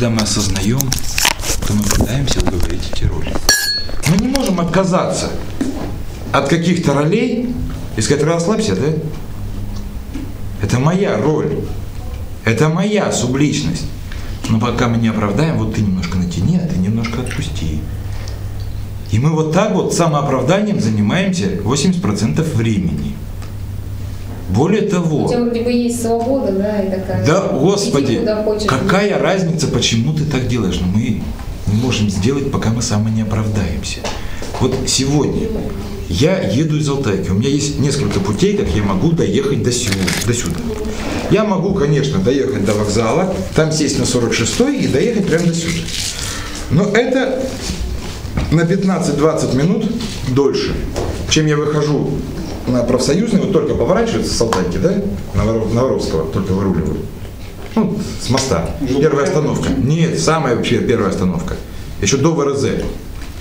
когда мы осознаем, то мы пытаемся удовлетворить эти роли. Мы не можем отказаться от каких-то ролей и сказать, расслабься, да? Это моя роль. Это моя субличность. Но пока мы не оправдаем, вот ты немножко натяни, а ты немножко отпусти. И мы вот так вот самооправданием занимаемся 80% времени. Более того, У тебя вроде бы есть свобода, да, и такая. да, иди Господи, хочешь. какая разница, почему ты так делаешь? Но мы не можем сделать, пока мы сами не оправдаемся. Вот сегодня я еду из Алтайки. У меня есть несколько путей, как я могу доехать до сюда. До сюда. Я могу, конечно, доехать до вокзала, там сесть на 46 и доехать прямо до сюда. Но это на 15-20 минут дольше, чем я выхожу на профсоюзный, вот только поворачивается с Алтайки, да, на Воро- на Воровского, только выруливаю. Ну, с моста. Первая остановка. Нет, самая вообще первая остановка. Еще до ВРЗ.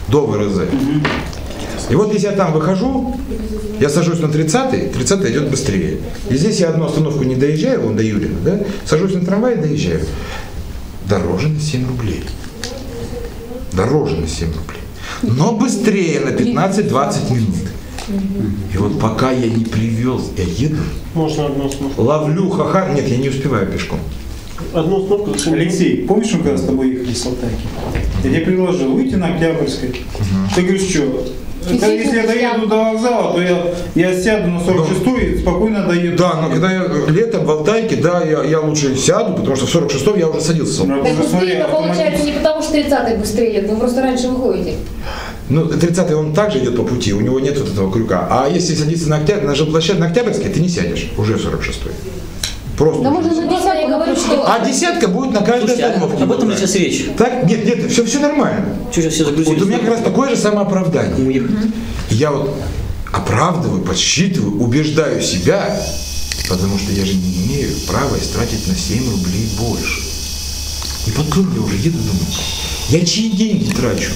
До ВРЗ. И вот если я там выхожу, я сажусь на 30-й, 30 идет быстрее. И здесь я одну остановку не доезжаю, вон до Юрина, да, сажусь на трамвай и доезжаю. Дороже на 7 рублей. Дороже на 7 рублей. Но быстрее на 15-20 минут. И вот пока я не привез, я еду, Можно одну остановку. ловлю ха-ха. Нет, я не успеваю пешком. Одну остановку? Алексей, помнишь, мы когда с тобой ехали с Алтайки? Я тебе предложил выйти на Октябрьской. Ты говоришь, что? Физически Если я доеду до вокзала, то я, я сяду на 46-ю и спокойно доеду. Да, но когда я летом в Алтайке, да, я, я лучше сяду, потому что в 46 я уже садился. Ну, а так быстрее, но ну, получается не потому, что 30-й быстрее, вы просто раньше выходите. Ну, 30-й он также идет по пути, у него нет вот этого крюка. А если садиться на октябрь, на жилплощадь на Октябрьской, ты не сядешь уже в 46-й. Просто. Да можно на 10 говорю, что... А десятка будет на каждой Слушайте, а остановке. об этом вот сейчас речь? Так, нет, нет, все, все нормально. Что сейчас все Вот загрузились? у меня как раз такое же самооправдание. Я вот оправдываю, подсчитываю, убеждаю себя, потому что я же не имею права истратить на 7 рублей больше. И потом я уже еду думаю, я чьи деньги трачу?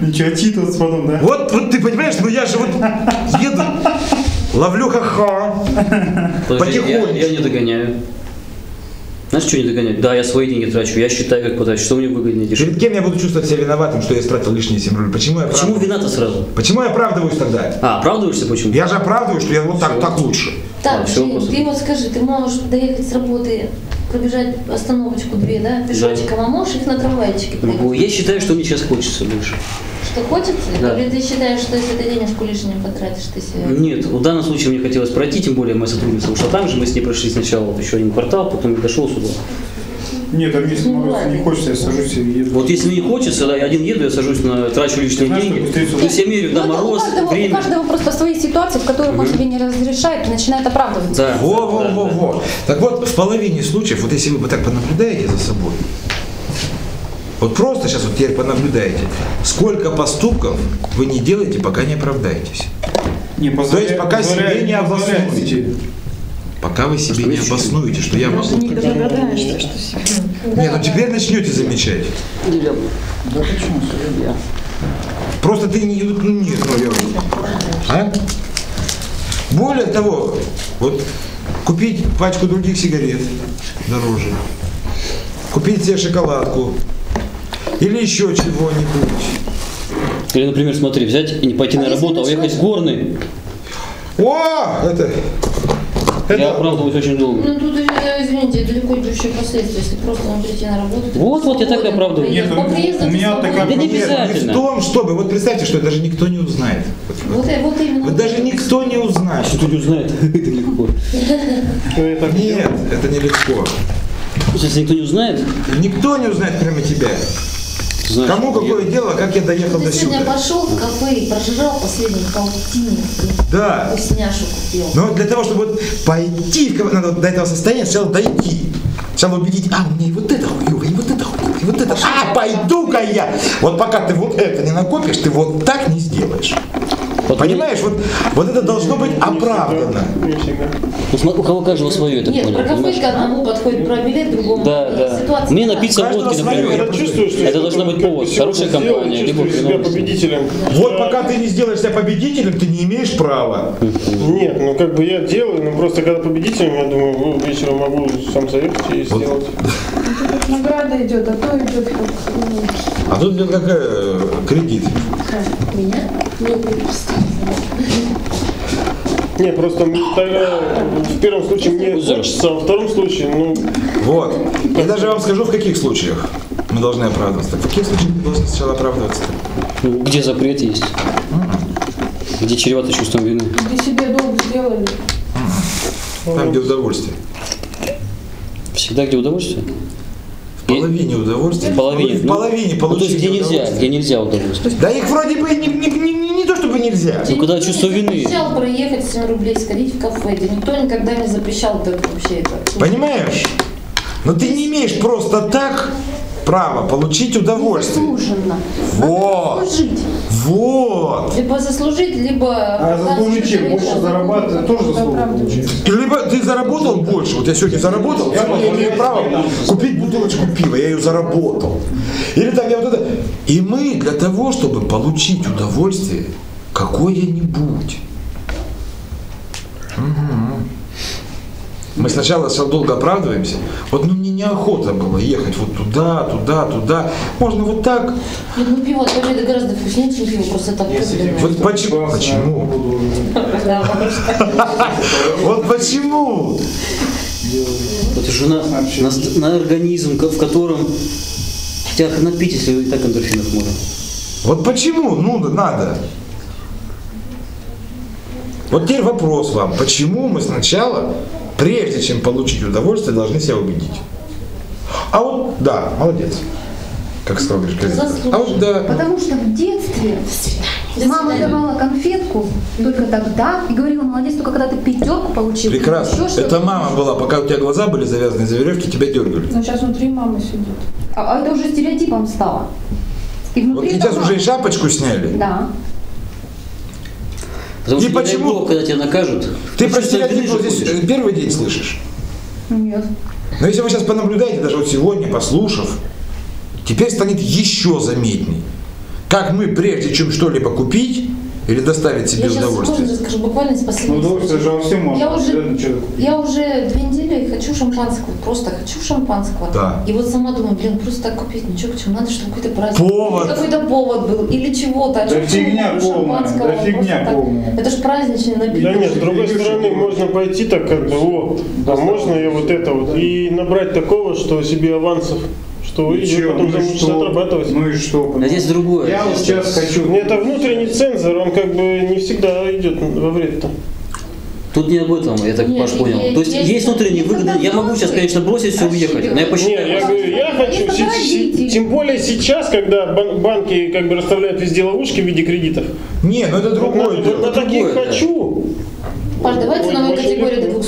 Ничего, отчитываться потом, да? Вот, вот ты понимаешь, ну я же вот еду, ловлю ха-ха. Подожди, я, я не догоняю. Знаешь, что не догонять? Да, я свои деньги трачу, я считаю, как потрачу, что мне выгоднее дешевле. Перед кем я буду чувствовать себя виноватым, что я истратил лишние 7 рублей? Почему я Почему вина-то сразу? Почему я оправдываюсь тогда? А, оправдываешься почему? Я же оправдываю, что я вот так, так лучше. А, Так, всё, Жень, просто- ты вот скажи, ты можешь доехать с работы, пробежать остановочку две, да, пешочком, а можешь их на трамвайчике проехать? Я считаю, что мне сейчас хочется больше. Что хочется? Да. Или ты считаешь, что если ты денежку лишнюю потратишь, ты себе... Нет, в данном случае мне хотелось пройти, тем более моя сотрудница ушла там же, мы с ней прошли сначала вот еще один квартал, потом я дошел сюда. Нет, а если Ну, Мороз, не хочется, я сажусь и еду. Вот если мне хочется, да, я один еду, я сажусь на, трачу лишние Знаешь, деньги, то есть я меряю, да, Ну, мороз, у каждого, время. У каждого просто свои ситуации, в которых он себе не разрешает и начинает оправдываться. Да, Во, во, да, во, да. во. Так вот, в половине случаев, вот если вы вот так понаблюдаете за собой, вот просто сейчас вот теперь понаблюдаете, сколько поступков вы не делаете, пока не оправдаетесь. Не, То есть пока себе не обоснуете. Пока вы себе не обоснуете, что я могу. не догадаешься, что себе. Нет, ну теперь начнете замечать. Да почему? Просто ты не, ну нет, ну я... А? Более того, вот купить пачку других сигарет дороже, купить себе шоколадку или еще чего-нибудь. Или, например, смотри, взять и не пойти А на работу, а уехать в горный, О, это... я это оправдываюсь очень долго. Ну тут, э, извините, далеко идущие последствия, если просто вам прийти на работу. Вот, вот, я так и оправдываю. Нет, у- у меня такая Да не Нет, не обязательно. в том, чтобы... Вот представьте, что даже никто не узнает. Вот, Вот, вот именно. вот даже никто не узнает. Кто не узнает, это легко. Я Нет, это нелегко. Если никто не узнает, Никто не узнает, кроме тебя. Значит, Кому какое дело, как я доехал Ты до сегодня сюда. пошел в кафе и прожрал последний полтинник. Да. Вкусняшу купил. Но для того, чтобы вот пойти надо до этого состояния, сначала дойти. Сначала убедить, а, мне и вот это хуево, и вот это хуево, и вот это. А, пойду-ка я. Вот пока ты вот это не накопишь, ты вот так не сделаешь. Вот Понимаешь, вот, вот это должно быть оправдано. Ну, у кого каждого свое, так Нет, понял, про кафе понимаешь? к одному подходит про билет, другому Да, да. ситуация. Мне напиться Каждого водки, свое. например. Я чувствую, что Это вот быть повод. Хорошая компания, либо чувствую себя победителем. Вот пока ты не сделаешь себя победителем, ты не имеешь права. Нет, ну как бы я делаю, но просто когда победителем, я думаю, ну, вечером могу сам заехать и сделать. Награда идет, а то идет как... ну, А тут идет какая э, кредит. Меня? Нет, Не, просто тогда в первом случае мне хочется, а во втором случае, ну, Вот. Я даже вам скажу, в каких случаях мы должны оправдываться. Так в каких случаях мы должны сначала оправдываться? Ну, Где запрет есть? Где чревато чувством вины? Где себе долг сделали. Там, где удовольствие. Всегда где удовольствие? В половине удовольствия. В половине. В Ну, половине ну, то есть где нельзя, где нельзя удовольствие. Да их вроде бы не, не, не, нельзя. Ну, когда чувство вины. Запрещал проехать 7 рублей, сходить в кафе. Да никто никогда не запрещал это вообще это. Понимаешь? Но ты не имеешь просто так права получить удовольствие. Заслуженно. Вот. Заслужить. Вот. Либо заслужить, либо... А заслужить чем? Больше зарабатывать тоже получается. Либо ты заработал больше. Вот я сегодня заработал, я имею право купить бутылочку пива, я ее заработал. Или так, я вот это. И мы для того, чтобы получить удовольствие, какое-нибудь. Мгм. Мы сначала все долго оправдываемся. Вот ну мне неохота было ехать вот туда, туда, туда. Можно вот так. Нет, ну пиво от Победы гораздо вкуснее, чем пиво, просто так купленное. Вот почему? Почему? Вот почему? Это же на, на, на организм, в котором тебя напить, если и так эндорфинов можно. Вот почему? Ну, надо. Вот теперь вопрос вам. Почему мы сначала, прежде чем получить удовольствие, должны себя убедить? А вот, да, молодец. Как сказал Гришка. А вот, да. Потому что в детстве мама давала конфетку только тогда и говорила, молодец, только когда ты пятерку получил. Прекрасно. Еще. Это мама была, пока у тебя глаза были завязаны за веревки, тебя дергали. Но сейчас внутри мамы сидит. А, а это уже стереотипом стало. И Вот сейчас это уже и мама. шапочку сняли. Да. Потому И что, не почему- бог, когда тебя накажут, Ты стереотип же вот здесь первый день слышишь? Нет. Но если вы сейчас понаблюдаете, даже вот сегодня, послушав, теперь станет еще заметней. Как мы, прежде чем что-либо купить или доставить себе Я сейчас можно удовольствие, расскажу буквально из Ну, удовольствие же во всем можно. Я уже-? Я уже две недели хочу шампанского, просто хочу шампанского. Да. И вот сама думаю, блин, просто так купить, ничего, к чему надо, чтобы какой-то праздник. Повод. Или Какой-то повод был, или чего-то. А Да фигня полная, шампанского? да фигня полная. Это ж праздничный напиток. да нет, с другой стороны, можно пойти так как бы, о, а можно я вот это вот, и набрать такого, что себе авансов, что И идет чё, потом ну что? отрабатывать. Ну и что? А здесь другое. Я вот сейчас хочу... Ну, Это внутренний цензор, он как бы не всегда идет во вред-то. Тут не об этом, я так Нет, Паш понял. есть- То есть есть- есть внутренние выгоды. Я могу сейчас, конечно, бросить все, уехать. Но я Не, посчитаю. я говорю, я хочу, си- тем более сейчас, когда бан- банки как бы расставляют везде ловушки в виде кредитов. Не, ну это Вот другое вот дело. на таких да. хочу. Паш, давайте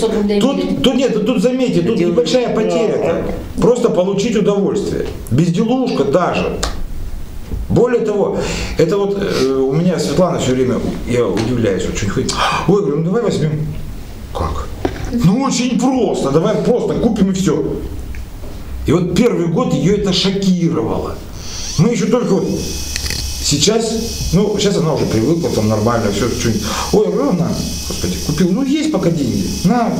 Ой, новую больше категорию не- до 200 рублей. Тут, тут нет, тут заметьте, тут Дело- небольшая потеря. Просто получить удовольствие. Безделушка даже. Более того, это вот э, у меня Светлана все время, я удивляюсь, что-нибудь ходит. Ой, говорю, ну давай возьмем. Как? Ну очень просто, давай просто купим и все. И вот первый год ее это шокировало. Мы еще только вот сейчас, ну сейчас она уже привыкла, там нормально, все что-нибудь. Ой, ровно, господи, купил, ну есть пока деньги. На,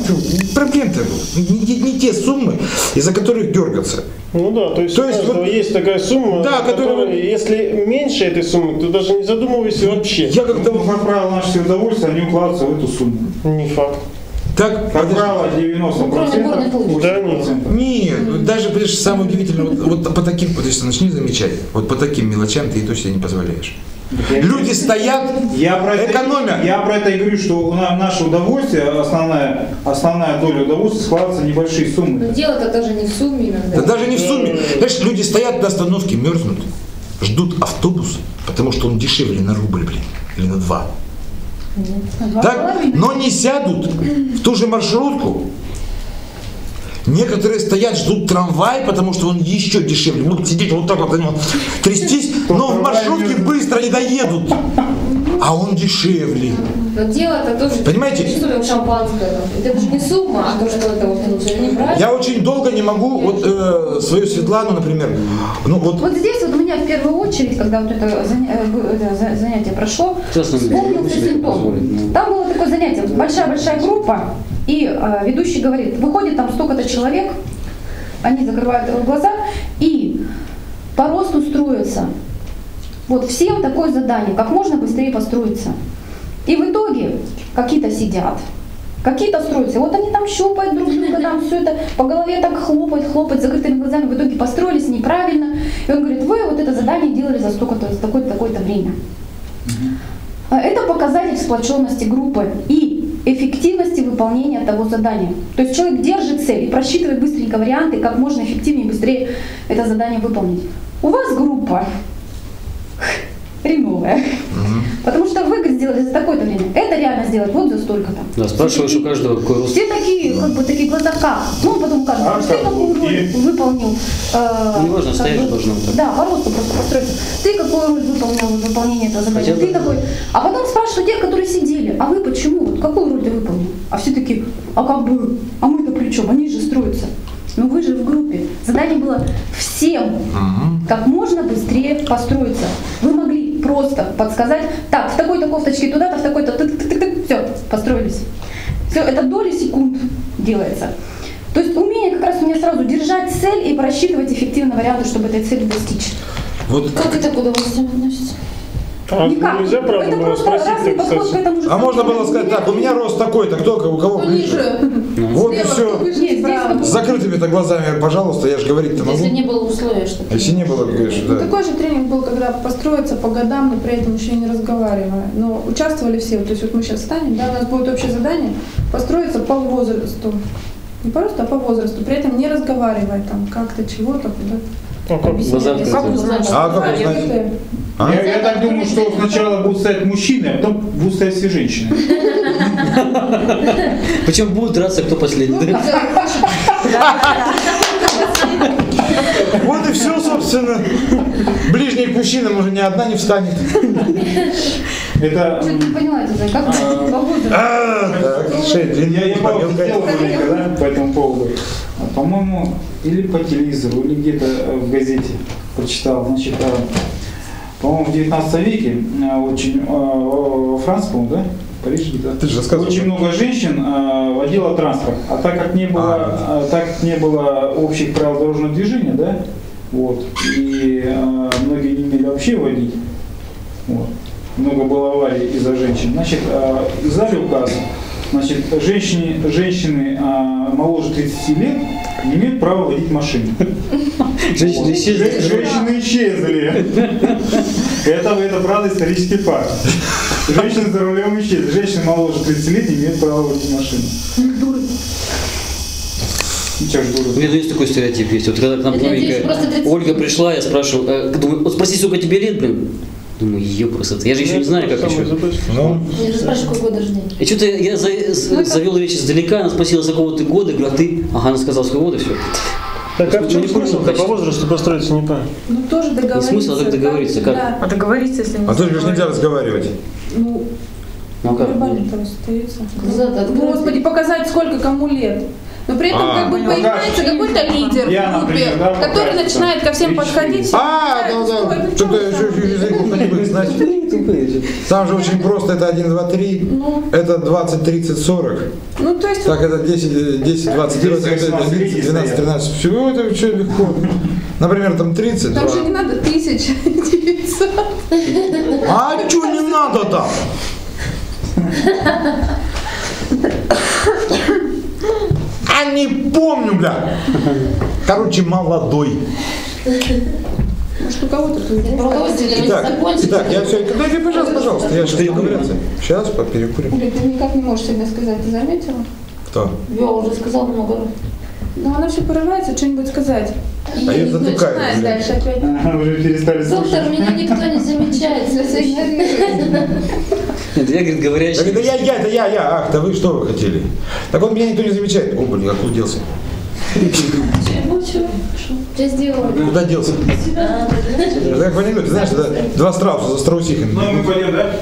проблем-то не, не- те суммы, из-за которых дергаться. Ну да, то есть, То есть вот- есть такая сумма, Да, которая- которая, если меньше этой суммы, то даже не задумывайся вообще. Я как-то Ну, как правило, наши все удовольствия, они укладываются в эту сумму. Не факт. так, Как правило, 90%. Ну. Да, нет. 80%. Нет, даже, понимаешь, самое удивительное, вот, вот по таким, вот если начни замечать, вот по таким мелочам ты и то себе не позволяешь. Я- Люди стоят, Я про это, Экономия. Я про это и говорю, что наше удовольствие, основная, основная доля удовольствия складывается в небольшие Но суммы. дело-то даже не в сумме иногда. да даже не в сумме. Знаешь, люди стоят на остановке, мерзнут, ждут автобус, потому что он дешевле на рубль, блин, или на два. Так, но не сядут в ту же маршрутку. Некоторые стоят, ждут трамвай, потому что он еще дешевле. Будут сидеть вот так вот, трястись, но в маршрутке быстро не доедут. А он дешевле. Но дело-то тоже... Понимаете? Что там шампанское? Это же не сумма, а то, что это вот лучше не брать. Я очень долго не могу, вот э, свою Светлану, например, ну вот Вот здесь вот у меня в первую очередь, когда вот это, э, занятие прошло, вспомнился симптом. ну. Там было такое занятие, большая-большая группа, и э, ведущий говорит, выходит там столько-то человек, они закрывают глаза и по росту строятся. Вот всем такое задание, как можно быстрее построиться. И в итоге какие-то сидят, какие-то строятся. Вот они там щупают друг друга, там все это по голове так хлопают, хлопают закрытыми глазами. В итоге построились неправильно. И он говорит, вы вот это задание делали за столько-то, за такое-то, такое-то время. А Это показатель сплоченности группы и эффективности выполнения того задания. То есть человек держит цель и просчитывает быстренько варианты, как можно эффективнее и быстрее это задание выполнить. У вас группа хреновая. Потому что вы сделали за такое-то время. Это реально сделать вот за столько-то. Да, спрашиваешь у каждого, какой рост. Все такие, как бы, такие глаза как? Ну, потом каждый, А, ты как какую роль и- выполнил? э, Неважно, как стоять бы, должно так. Да, по росту просто построиться. Ты какую роль выполнил в выполнении этого задания? Хотя Ты какой? А потом спрашивают тех, которые сидели, а вы почему? Вот какую роль ты выполнил? А все такие, а как бы, а мы-то при чем? Они же строятся. Ну вы же в группе. Задание было всем как можно быстрее построиться. Вы могли просто подсказать, так, в такой-то кофточке туда-то, в такой-то, все, построились. Все, это доли секунд делается. То есть умение как раз у меня сразу держать цель и просчитывать эффективно варианты, чтобы этой цели достичь. Вот Как это к удовольствию относится? А Никак. нельзя, правда, это было просто спросить, разный так, подход к этому же А можно было сказать так, у меня рост такой-то, кто у кого ближе? Вот и все. С закрытыми-то глазами, пожалуйста, я же говорить-то могу. Если не было условия, что Если не было, конечно, Ну, да. такой же тренинг был, когда построиться по годам, но при этом еще и не разговаривая. Но участвовали все. То есть вот мы сейчас станем, да, у нас будет общее задание построиться по возрасту. Не по росту, а по возрасту. При этом не разговаривая там как-то, чего-то, куда. А как? Глаза. Как что А как узнать? А? Я, я так думаю, что сначала будут стоять мужчины, а потом будут стоять все женщины. Причем будут драться, кто последний. да? Вот и все, собственно. Ближний к мужчинам уже ни одна не встанет. Это Что-то не поняла это, как по возрасту? А, шея Я, я сделал маленько, да, по этому поводу. А, По-моему, или по телевизору, или где-то э, в газете прочитал. Значит, по-моему, в 19 веке э, очень э, во Франции, по-моему, да? В Париже где-то. Ты же рассказывал. Очень много женщин э, водило транспорт, а так как не было, э, так как не было общих правил дорожного движения, да, вот, и э, многие не умели вообще водить, вот, много было аварий из-за женщин. Значит, э, издали указ, значит, женщины, женщины э, моложе 30 лет не имеют права водить машину. Женщины исчезли. Жен- Женщины исчезли. Это, это правда исторический факт. Женщины за рулем исчезли. Женщины моложе 30 лет не имеют права водить машину. Ну, чё ж У дуры. меня есть такой стереотип есть. Вот когда к нам новенькая просто 30 Ольга пришла, я спрашиваю, э, думаю, вот спроси, сколько тебе лет, блин? Думаю, ее просто. Я же еще не знаю, как еще. Ну, Я же спрашиваю, какой год рождения. И что-то я за- з- завел речь издалека, она спросила, с какого ты года, говорю, а ты? Ага, она сказала, с какого года, все. Так а в чем Ну, не понял, смысл? По возрасту построиться не понял. Ну тоже договориться. смысл, а как договориться, как? Да. А договориться, если не а тут же нельзя разговаривать. Ну, Ну а как? Глаза-то открыты. Господи, показать, сколько кому лет. Но при этом А, как бы поняла. появляется какой-то лидер Я, в группе, например, да, который так, начинает ко всем да, подходить. А, да, да. ну Что-то еще язык кто-нибудь знать. Там же очень просто, это 1, 2, 3, Ну. это 20, 30, 40. Ну, то есть, Так, это 10, э, 10 20, 10, 11, 18, 12, 13. Все, это все легко. Например, там 30. там же не надо тысяч девятьсот. А что не надо там? А не помню, бля. Короче, молодой. Может, у кого-то Итак, итак, я все. Дайте, пожалуйста, пожалуйста. Я сейчас договорился. Сейчас перекурим. Оля, ты никак не можешь сегодня сказать, ты заметила? Кто? Я уже сказал много раз. Ну, она все порывается что-нибудь сказать. И А я не затыкаю, начинает дальше опять. Ага, Уже перестали Доктор, слушать. меня никто не замечает. Все игнорирует. Нет, я, говорит, говорящий. это я, я, это я, я. Ах, да вы что вы хотели? Так вот меня никто не замечает. О, блин, как делся? Чего, чего? Что сделала? Куда делся? Это как в анекдоте, знаешь, это два страуса за страусихами. Ну, мы пойдем, да?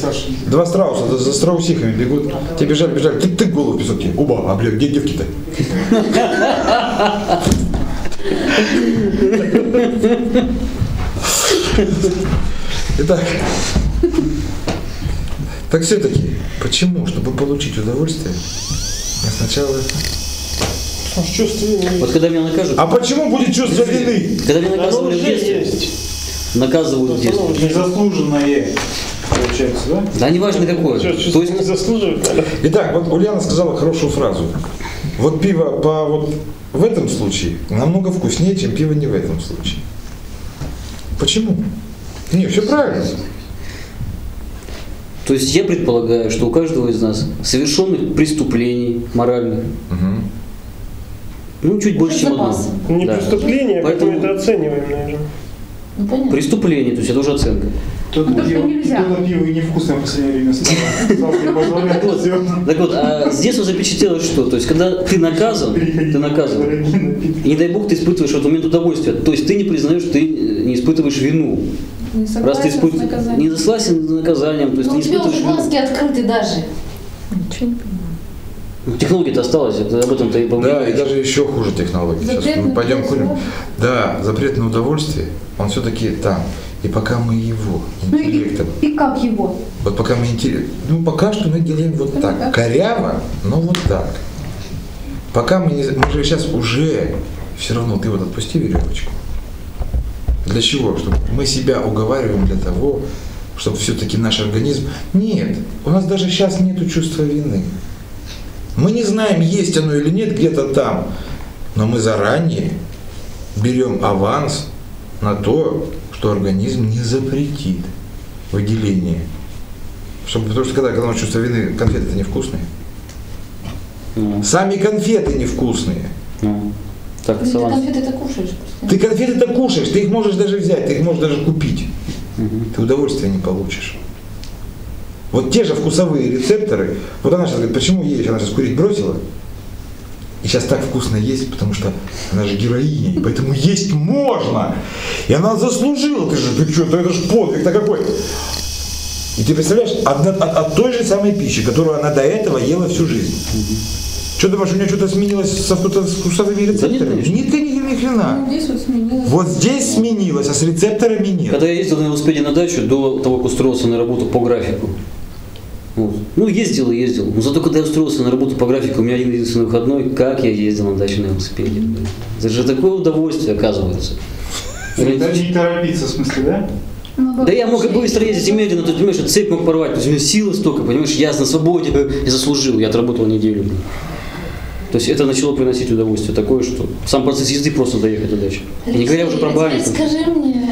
Саша. Два страуса за, за страусихами бегут. Те бежали, бежали. Ты, ты голову в песок тебе. Оба, а, бля, где девки-то? Итак, так все-таки, почему, чтобы получить удовольствие, я сначала Чувство вины Вот когда меня накажут, А почему будет чувство вины? когда меня наказывали в уже детстве, есть. наказывают в детстве. Незаслуженное, получается, да? Да неважно какое. Что, То чувство есть не заслуживает? Итак, вот Ульяна сказала хорошую фразу. Вот пиво по вот в этом случае намного вкуснее, чем пиво не в этом случае. Почему? Не, все правильно. То есть я предполагаю, что у каждого из нас совершенных преступлений моральных, Мгм. ну, чуть больше, чем одно. Не Да. преступление, а Поэтому- это оцениваем, наверное. Ну, понятно. Преступление, то есть это уже оценка. Ну, пиво, нельзя. пиво невкусное в последнее время стало. Так вот, а с детства запечатлелось что? То есть, когда ты наказан, ты наказан, и не дай бог ты испытываешь в этот момент удовольствие. То есть ты не признаешь, что ты не испытываешь вину. Не Раз ты согласен с наказанием. не согласен с наказанием, то есть Ну, ты у не тебя уже испытываешь вину. глазки открыты даже. Ну, Технология-то осталась, это об этом-то и Да, и даже еще хуже технологии. Сейчас мы пойдем курим. да? Запрет на удовольствие, он все-таки там. И пока мы его Ну и, интеллектом, и как его? вот пока мы интеллект, ну пока что мы делаем вот Ну, так, да. коряво, но вот так. Пока мы не, мы же сейчас уже, все равно ты вот отпусти веревочку. Для чего? Чтобы мы себя уговариваем для того, чтобы все-таки наш организм... Нет, у нас даже сейчас нету чувства вины. Мы не знаем, есть оно или нет где-то там, но мы заранее берем аванс на то, что организм не запретит выделение. Чтобы, потому что когда, когда у нас чувство вины, конфеты-то невкусные. Ну, Сами конфеты невкусные. ну. Так, Ты Салан. конфеты-то кушаешь просто. Ты конфеты-то кушаешь, ты их можешь даже взять, ты их можешь даже купить. Мгм. Ты удовольствия не получишь. Вот те же вкусовые рецепторы, вот она сейчас говорит, почему есть, она сейчас курить бросила, и сейчас так вкусно есть, потому что она же героиня, и поэтому есть можно. И она заслужила, ты же, ты что, это же подвиг-то какой. И ты представляешь, от, от- от той же самой пищи, которую она до этого ела всю жизнь. Что думаешь, у нее что-то сменилось со вкусовыми рецепторами? конечно. Нет, ни, ни, хрена. Ну, здесь вот сменилось. Вот здесь сменилось, а с рецепторами нет. Когда я ездил на велосипеде на дачу, до того, как устроился на работу по графику, вот. ну ездил и ездил, но зато когда я устроился на работу по графику, у меня один единственный выходной, как я ездил на дачу на велосипеде. Это же такое удовольствие, оказывается. Да не торопиться, в смысле, да? Ну, Да я мог и быстро ездить и медленно, ты понимаешь, что цепь мог порвать, то есть у меня силы столько, понимаешь, я на свободе э, и заслужил, я отработал неделю. То есть это начало приносить удовольствие такое, что сам процесс езды просто доехать до дачи. И не говоря уже про Алексей, баню. скажи мне,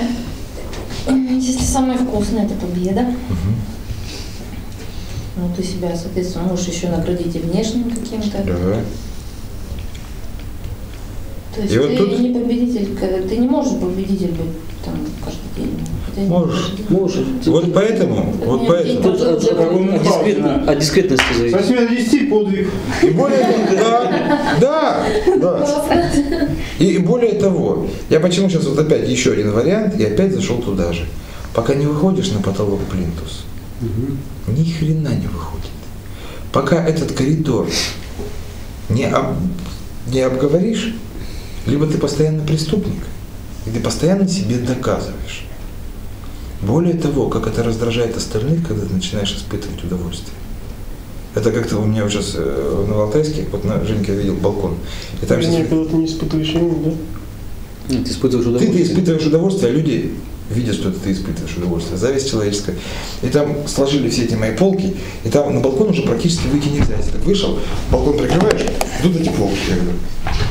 м, если самое вкусное это победа, ну ты себя, соответственно, можешь еще наградить и внешним каким-то. Да. То есть И вот ты тут- не победитель, ты не можешь победитель быть там Можешь. Можешь. Вот поэтому, вот поэтому. Тут от дискретно- от дискретности зависит. 8 до 10 подвиг. И более да, да, да. И, и более того, я почему сейчас вот опять еще один вариант, и опять зашел туда же. Пока не выходишь на потолок плинтус, ни хрена не выходит. Пока этот коридор не, об- не обговоришь, либо ты постоянно преступник, и ты постоянно себе доказываешь. Более того, как это раздражает остальных, когда ты начинаешь испытывать удовольствие. Это как-то у меня сейчас э, в Новоалтайске, вот на Женька видел балкон, и там сейчас когда ты не испытываешь вину, да? Ты испытываешь ты, ты удовольствие. испытываешь удовольствие, а люди видят, что ты испытываешь удовольствие. Зависть человеческая. И там сложили все эти мои полки, и там на балкон уже практически выйти нельзя. Если так вышел, балкон прикрываешь, тут эти полки. Я говорю,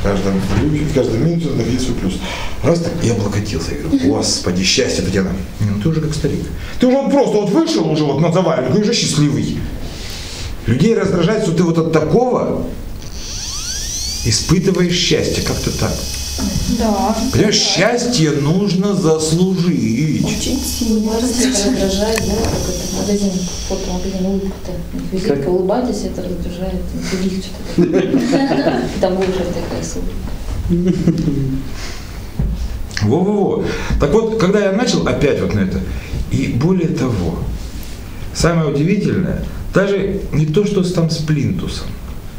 каждом, в каждом минуте надо видеть свой плюс. Раз так, и облокотился. Я говорю, господи, счастье, Татьяна. Не, ну ты уже как старик. Ты уже вот просто вот вышел уже вот на заваливание, ты уже счастливый. Людей раздражает, что ты вот от такого испытываешь счастье, как-то так. Да. Понимаешь, счастье нужно заслужить. Очень сильно. Раздражает, да, как это магазин, фотомагазин улыбка-то. Визитка, Как? улыбайтесь, это раздражает, что-то. Там выше такая сумма. Во-во-во. Так вот, когда я начал опять вот на это, и более того, самое удивительное, даже не то, что с там с плинтусом.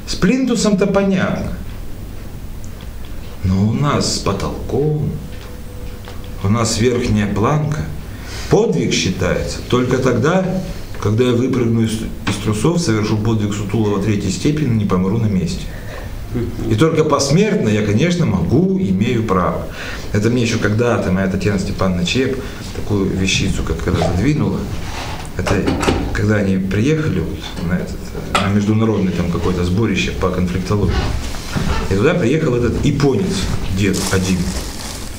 С плинтусом-то понятно. Нас с потолком, у нас верхняя планка, подвиг считается только тогда, когда я выпрыгну из, из трусов, совершу подвиг Сутулова третьей степени, не помру на месте. И только посмертно я, конечно, могу, имею право. Это мне еще когда-то моя Татьяна Степановна Чеп такую вещицу, как когда задвинула. Это когда они приехали вот на, этот, на международный там какое-то сборище по конфликтологии. И туда приехал этот японец, дед один.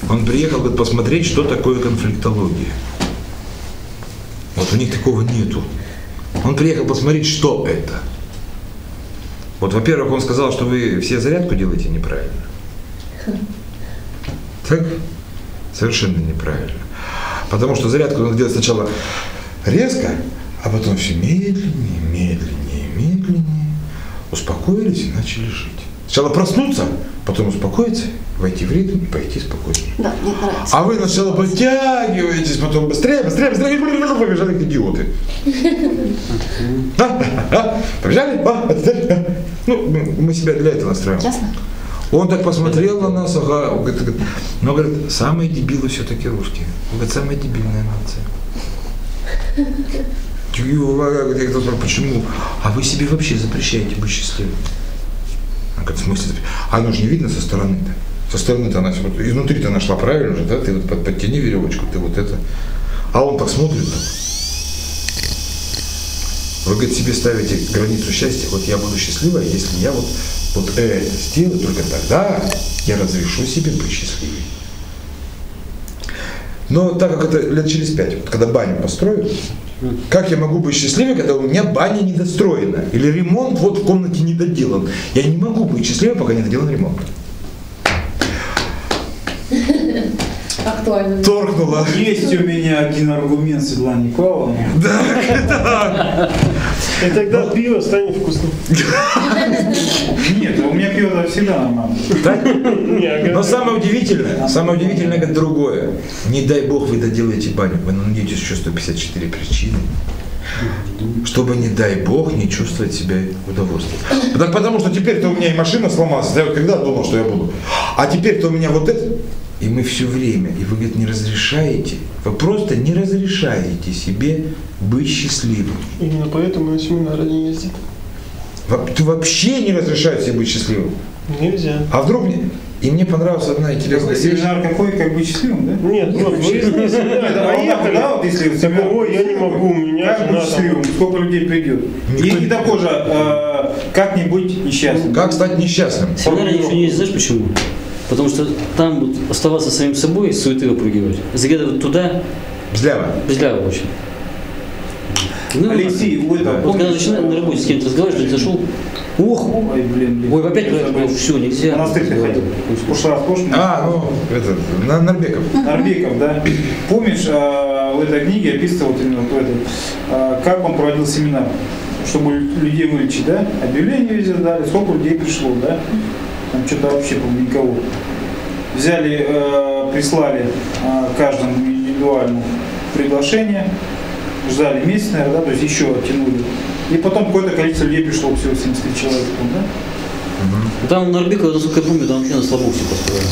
Он приехал говорит, посмотреть, что такое конфликтология. Вот у них такого нету. Он приехал посмотреть, что это. Вот, во-первых, он сказал, что вы все зарядку делаете неправильно. Так? Совершенно неправильно. Потому что зарядку надо делать сначала резко, а потом все медленнее, медленнее, медленнее. Успокоились и начали жить. Сначала проснуться, потом успокоиться, войти в ритм и пойти спокойно. Да, мне нравится. А вы сначала подтягиваетесь, потом быстрее, быстрее, быстрее, побежали как идиоты. А? А? Побежали? Ну, мы- себя для этого настраиваем. Ясно? Он так посмотрел на нас, ага, он говорит, говорит, но говорит, самые дебилы все-таки русские. Он говорит, самая дебильная нация. Я говорю, почему? А вы себе вообще запрещаете быть счастливым. Говорит, в смысле? А оно же не видно со стороны-то. Со стороны-то она вот изнутри-то она шла правильно же, да? Ты вот под- подтяни веревочку, ты вот это. А он так смотрит. так. Вы, говорит, себе ставите границу счастья. Вот я буду счастлива, если я вот, вот это сделаю, только тогда я разрешу себе быть счастливой. Но так как это лет через пять, вот когда баню построю, как я могу быть счастливой, когда у меня баня недостроена? Или ремонт вот в комнате не доделан? Я не могу быть счастливой, пока не доделан ремонт. Актуально. Торкнула. Есть у меня один аргумент Светланы Николаевны. И тогда пиво станет вкусным. Нет, у меня пиво всегда нормально. Ага. Но самое удивительное, самое удивительное как другое. Не дай бог вы доделаете баню, вы найдете еще 154 причины, чтобы, не дай бог, не чувствовать себя в удовольствии. Так потому что теперь-то у меня и машина сломалась, я вот когда думал, что я буду. А теперь-то у меня вот это. И мы все время, и вы, говорит, не разрешаете, вы просто не разрешаете себе быть счастливым. Именно поэтому на семинары не ездит. Во- Ты вообще не разрешаешь себе быть счастливым. Нельзя. А вдруг мне... И мне понравилась одна интересная вещь. Семинар какой, как быть счастливым, да? Нет, Это вот так, поехали. да, вот если Так, семинар- ой, я не могу, у меня Как быть счастливым, сколько людей придет. И, не такой же, как не быть несчастным. Как стать несчастным? Семинар ничего не знаешь почему? Потому что там вот оставаться самим собой, суеты выпрыгивать. Заглядывать туда, Взлява. безляво очень. Ну, Алексей, вот это, вот когда начинаешь на работе с кем-то разговаривать, ты зашел, ох, Ой, блин, блин. ой, опять все, нельзя. Монастырь ты ходил. В прошлый раз помнишь? А, ну, это, на Нарбеков. Нарбеков, да. Помнишь, э, в этой книге описывал вот именно вот это, э, как он проводил семинар, чтобы людей вылечить, да? Объявление везде дали, сколько людей пришло, да? Там что-то вообще, по никого. Взяли, э, прислали э, каждому индивидуально приглашение, ждали месяц, наверное, да, то есть еще оттянули. И потом какое-то количество людей пришло, всего 73 человека, да? Там Нарбекова, насколько я помню, там вообще на слабо все построено.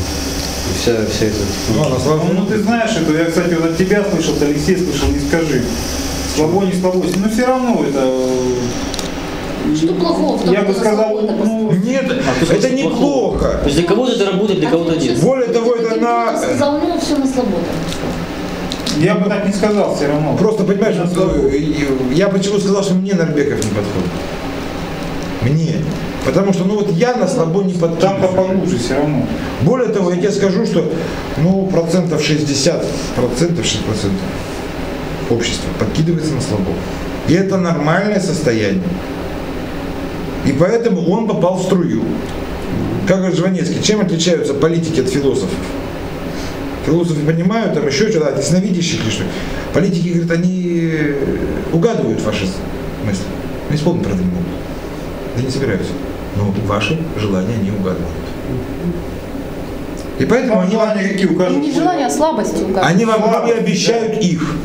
Вся, вся эта... Ну, на славу. Ну, ну, ты знаешь это, я, кстати, вот от тебя слышал, от Алексея слышал, не скажи. Слабо, не слабо. Но все равно это... Что плохого в том, Я бы сказал, ну, Нет, ты это неплохо. То есть для кого-то это работает, для кого-то нет. Более того, это на... сказал, ну, все на свободу. я бы так не сказал все равно. Просто, понимаешь, э, я почему сказал, что мне Нарбеков не подходит. Мне. Потому что, ну вот я на слабо не Там подкидываю. поглубже все равно. Более того, я тебе скажу, что, ну, процентов 60, процентов 6 процентов общества подкидывается на слабо. И это нормальное состояние. И поэтому он попал в струю. Как говорит Жванецкий, чем отличаются политики от философов? Философы понимают, там еще что-то, от ясновидящих или что. Политики, говорят, они э, угадывают ваши мысли. Но исполнить, правда, не могут. Да не собираются. Но ваши желания они угадывают. И поэтому они вам, желания какие каждого. Не желание, а слабости у каждого. они вам, вам и обещают их.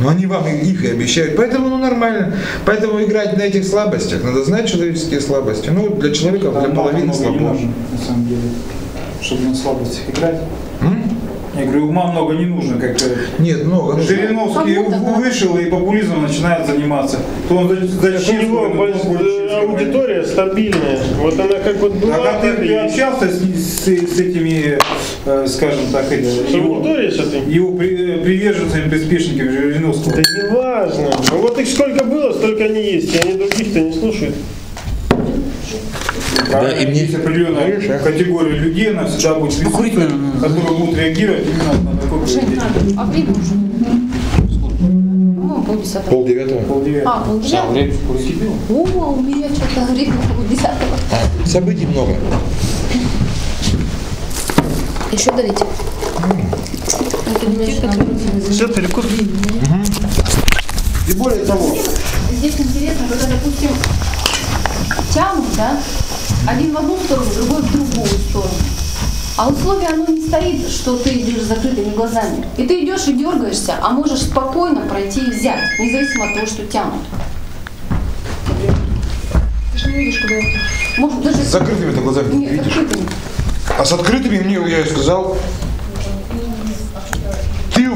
Но они вам их и обещают. Поэтому, ну, нормально. Поэтому играть на этих слабостях. Надо знать человеческие слабости. Ну, для человека, для половины слабо. нужно, на самом деле, чтобы на слабостях играть. М? Я говорю, ума много не нужно, как э, Нет, много. нужно. Жириновский Как будто, да. вышел и популизмом начинает заниматься. То он за, за Так у чеченскую него войну, то он будет больш- чеченскую войну. аудитория стабильная. Вот она как вот была, А как ты, ты и- общался с, с- с этими, э, скажем так, эти, С его, его при- приверженцами, приспешниками Жириновского? Да не важно. Ну вот их сколько было, столько они есть. И они других-то не слушают. Правильно? и мне- Есть определенная а? категория людей, она всегда будет присутствовать, которые будут реагировать именно на такой поведение. а время уже? Ну, полдесятого. Пол девятого. А, время О, у меня что-то время полдесятого. А, событий много. Еще немножко Все, перекур. И более того, Здесь интересно, когда, допустим, тянут, да, один в одну сторону, другой в другую сторону. А условие оно не стоит, что ты идешь с закрытыми глазами. И ты идешь и дергаешься, а можешь спокойно пройти и взять, независимо от того, что тянут. Ты же не видишь, куда это. Может даже... С закрытыми глазами Нет, видишь. открытыми. А с открытыми мне, я и сказал,